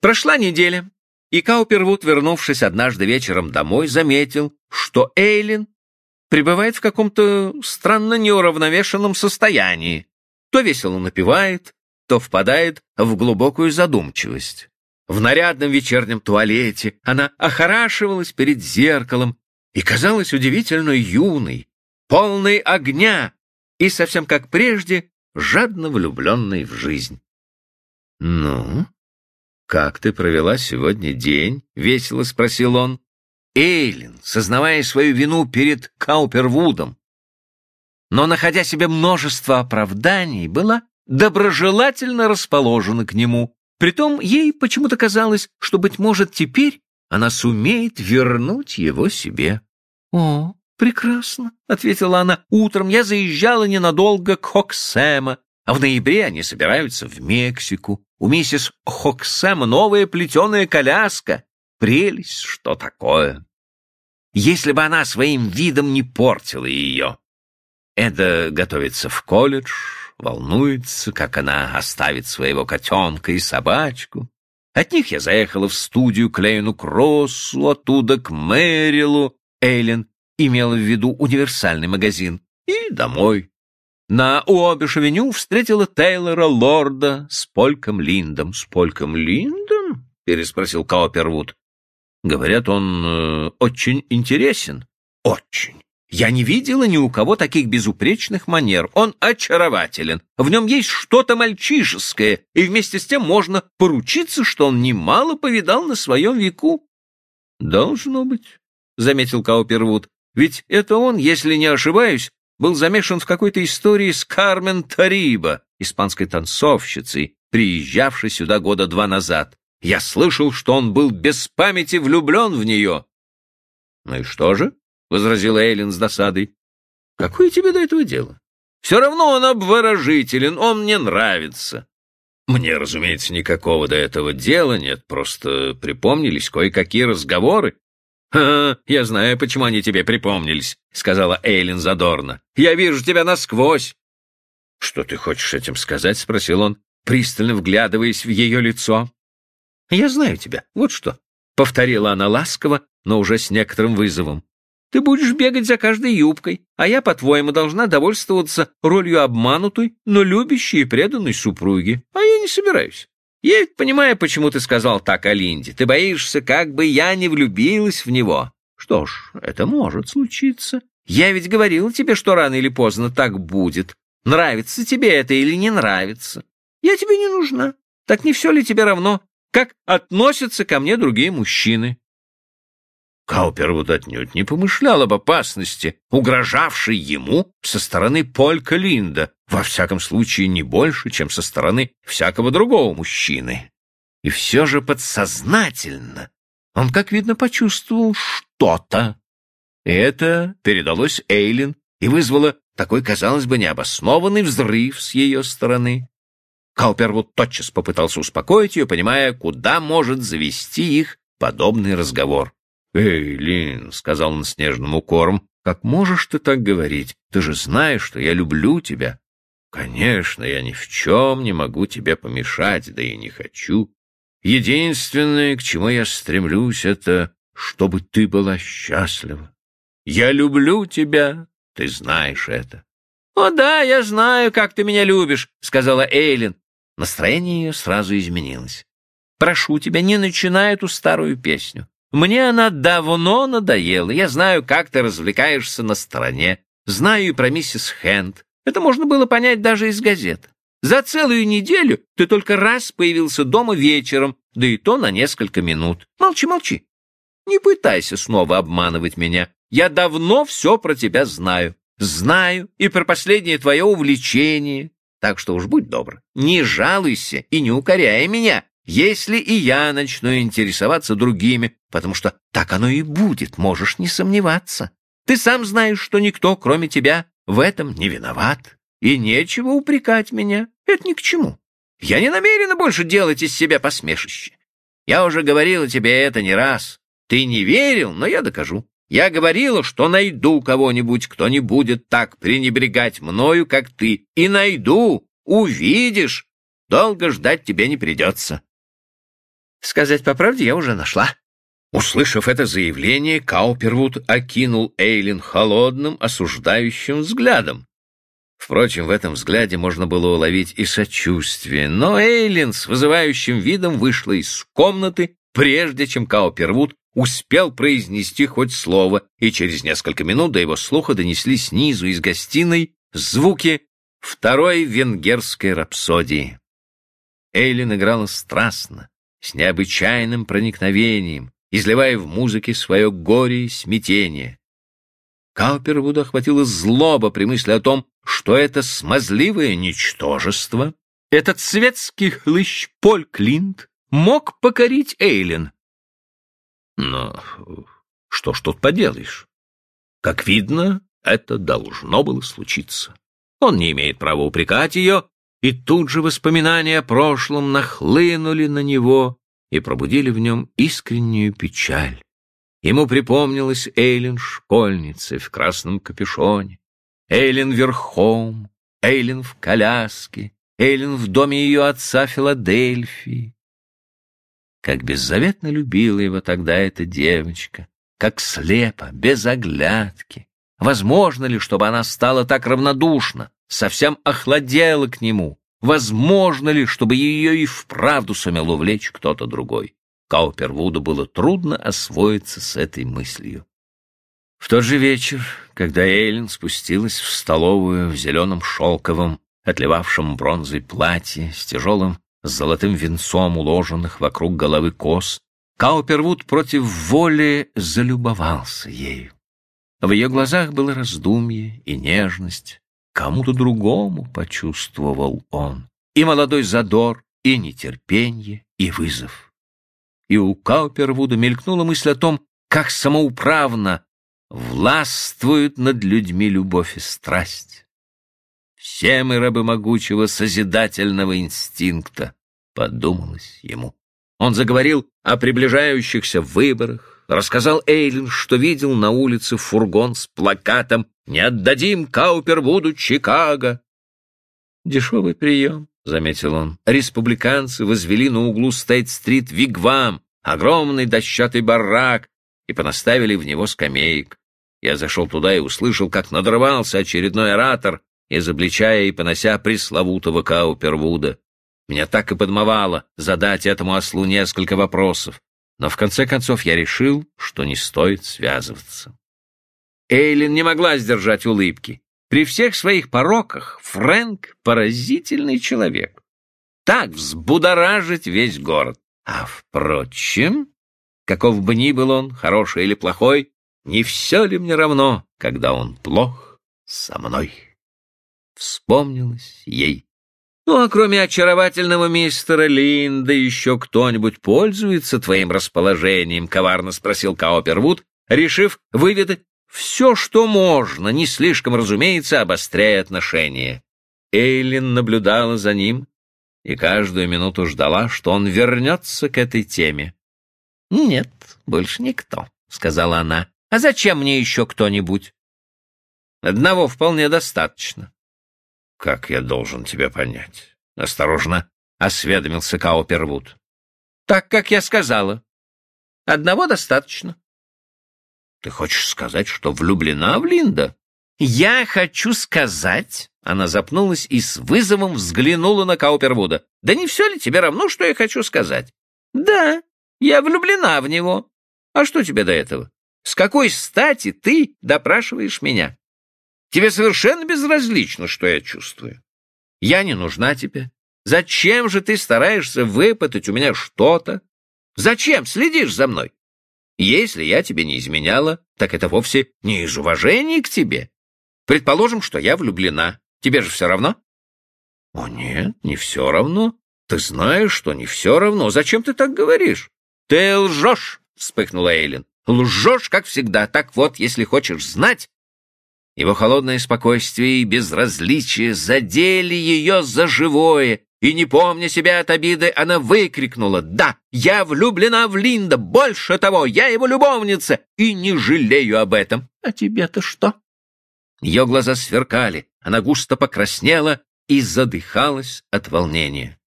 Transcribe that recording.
Прошла неделя, и Каупервуд, вернувшись однажды вечером домой, заметил, что Эйлин пребывает в каком-то странно неуравновешенном состоянии. То весело напевает, то впадает в глубокую задумчивость. В нарядном вечернем туалете она охорашивалась перед зеркалом и казалась удивительно юной, полной огня и, совсем как прежде, жадно влюбленной в жизнь. «Ну, как ты провела сегодня день?» — весело спросил он. Эйлин, сознавая свою вину перед Каупервудом, но, находя себе множество оправданий, была доброжелательно расположена к нему. Притом ей почему-то казалось, что, быть может, теперь она сумеет вернуть его себе. «О, прекрасно», — ответила она. «Утром я заезжала ненадолго к Хоксэма, а в ноябре они собираются в Мексику. У миссис Хоксэма новая плетеная коляска. Прелесть, что такое!» Если бы она своим видом не портила ее. Эда готовится в колледж, волнуется, как она оставит своего котенка и собачку. От них я заехала в студию к Лейну Кроссу, оттуда к Мэрилу. Эйлен имела в виду универсальный магазин. И домой. На Уобиш-авеню встретила Тейлора Лорда с Польком Линдом. «С Польком Линдом?» — переспросил Каупервуд. «Говорят, он э, очень интересен». «Очень. Я не видела ни у кого таких безупречных манер. Он очарователен. В нем есть что-то мальчишеское, и вместе с тем можно поручиться, что он немало повидал на своем веку. Должно быть, — заметил Каупервуд. Ведь это он, если не ошибаюсь, был замешан в какой-то истории с Кармен Тариба, испанской танцовщицей, приезжавшей сюда года два назад. Я слышал, что он был без памяти влюблен в нее. Ну и что же? — возразила Эйлин с досадой. — Какое тебе до этого дело? Все равно он обворожителен, он мне нравится. Мне, разумеется, никакого до этого дела нет, просто припомнились кое-какие разговоры. «Ха, я знаю, почему они тебе припомнились», — сказала Эйлин задорно. «Я вижу тебя насквозь». «Что ты хочешь этим сказать?» — спросил он, пристально вглядываясь в ее лицо. «Я знаю тебя, вот что», — повторила она ласково, но уже с некоторым вызовом. Ты будешь бегать за каждой юбкой, а я, по-твоему, должна довольствоваться ролью обманутой, но любящей и преданной супруги. А я не собираюсь. Я ведь понимаю, почему ты сказал так о Линде. Ты боишься, как бы я не влюбилась в него. Что ж, это может случиться. Я ведь говорила тебе, что рано или поздно так будет. Нравится тебе это или не нравится. Я тебе не нужна. Так не все ли тебе равно, как относятся ко мне другие мужчины? Каупервуд отнюдь не помышлял об опасности, угрожавшей ему со стороны Полька Линда, во всяком случае не больше, чем со стороны всякого другого мужчины. И все же подсознательно он, как видно, почувствовал что-то. Это передалось Эйлин и вызвало такой, казалось бы, необоснованный взрыв с ее стороны. Каупервуд тотчас попытался успокоить ее, понимая, куда может завести их подобный разговор. «Эй, Лин», — сказал он с нежным укором, — «как можешь ты так говорить? Ты же знаешь, что я люблю тебя». «Конечно, я ни в чем не могу тебе помешать, да и не хочу. Единственное, к чему я стремлюсь, это чтобы ты была счастлива. Я люблю тебя, ты знаешь это». «О да, я знаю, как ты меня любишь», — сказала Эйлин. Настроение ее сразу изменилось. «Прошу тебя, не начинай эту старую песню. Мне она давно надоела. Я знаю, как ты развлекаешься на стороне. Знаю и про миссис Хэнд. Это можно было понять даже из газет. За целую неделю ты только раз появился дома вечером, да и то на несколько минут. Молчи, молчи. Не пытайся снова обманывать меня. Я давно все про тебя знаю. Знаю и про последнее твое увлечение. Так что уж будь добр, не жалуйся и не укоряй меня, если и я начну интересоваться другими, потому что так оно и будет, можешь не сомневаться. Ты сам знаешь, что никто, кроме тебя, в этом не виноват. И нечего упрекать меня. Это ни к чему. Я не намерена больше делать из себя посмешище. Я уже говорила тебе это не раз. Ты не верил, но я докажу. Я говорила, что найду кого-нибудь, кто не будет так пренебрегать мною, как ты. И найду, увидишь. Долго ждать тебе не придется. Сказать по правде, я уже нашла. Услышав это заявление, Каупервуд окинул Эйлин холодным, осуждающим взглядом. Впрочем, в этом взгляде можно было уловить и сочувствие, но Эйлин с вызывающим видом вышла из комнаты, прежде чем Каупервуд успел произнести хоть слово, и через несколько минут до его слуха донесли снизу из гостиной звуки второй венгерской рапсодии. Эйлин играла страстно, с необычайным проникновением, изливая в музыке свое горе и смятение. Каупервуда охватила злоба при мысли о том, что это смазливое ничтожество, этот светский хлыщ Поль Клинт мог покорить Эйлин. Но что ж тут поделаешь? Как видно, это должно было случиться. Он не имеет права упрекать ее, и тут же воспоминания о прошлом нахлынули на него и пробудили в нем искреннюю печаль. Ему припомнилась Эйлин школьница в красном капюшоне, Эйлин верхом, Эйлин в коляске, Эйлин в доме ее отца Филадельфии. Как беззаветно любила его тогда эта девочка, как слепо, без оглядки. Возможно ли, чтобы она стала так равнодушна, совсем охладела к нему? Возможно ли, чтобы ее и вправду сумел увлечь кто-то другой? Каупервуду было трудно освоиться с этой мыслью. В тот же вечер, когда Эйлин спустилась в столовую в зеленом шелковом, отливавшем бронзой платье с тяжелым золотым венцом уложенных вокруг головы кос, Каупервуд против воли залюбовался ею. В ее глазах было раздумье и нежность. Кому-то другому почувствовал он. И молодой задор, и нетерпенье, и вызов. И у Каупервуда мелькнула мысль о том, как самоуправно властвуют над людьми любовь и страсть. Все мы рабы могучего созидательного инстинкта, подумалось ему. Он заговорил о приближающихся выборах, рассказал Эйлин, что видел на улице фургон с плакатом «Не отдадим Каупервуду Чикаго». «Дешевый прием», — заметил он. «Республиканцы возвели на углу Стейт-стрит вигвам, огромный дощатый барак, и понаставили в него скамеек. Я зашел туда и услышал, как надрывался очередной оратор, изобличая и понося пресловутого Каупервуда. Меня так и подмывало задать этому ослу несколько вопросов, но в конце концов я решил, что не стоит связываться. Эйлин не могла сдержать улыбки. При всех своих пороках Фрэнк — поразительный человек. Так взбудоражить весь город. А, впрочем, каков бы ни был он, хороший или плохой, не все ли мне равно, когда он плох со мной? Вспомнилось ей. Ну, а кроме очаровательного мистера Линда, еще кто-нибудь пользуется твоим расположением? Коварно спросил Каупервуд, решив выведать все, что можно, не слишком, разумеется, обостряя отношения. Эйлин наблюдала за ним и каждую минуту ждала, что он вернется к этой теме. «Нет, больше никто», — сказала она. «А зачем мне еще кто-нибудь?» «Одного вполне достаточно». «Как я должен тебя понять?» — осторожно осведомился Каупервуд. «Так, как я сказала. Одного достаточно». «Ты хочешь сказать, что влюблена в Линда?» «Я хочу сказать...» Она запнулась и с вызовом взглянула на Каупервуда. «Да не все ли тебе равно, что я хочу сказать?» «Да, я влюблена в него. А что тебе до этого? С какой стати ты допрашиваешь меня?» Тебе совершенно безразлично, что я чувствую. Я не нужна тебе. Зачем же ты стараешься выпытать у меня что-то? Зачем следишь за мной? Если я тебе не изменяла, так это вовсе не из уважения к тебе. Предположим, что я влюблена. Тебе же все равно? О, нет, не все равно. Ты знаешь, что не все равно. Зачем ты так говоришь? Ты лжешь, вспыхнула Эйлин. Лжешь, как всегда. Так вот, если хочешь знать, его холодное спокойствие и безразличие задели ее за живое, и, не помня себя от обиды, она выкрикнула «Да, я влюблена в Линда, больше того, я его любовница, и не жалею об этом. А тебе-то что?» Ее глаза сверкали, она густо покраснела и задыхалась от волнения.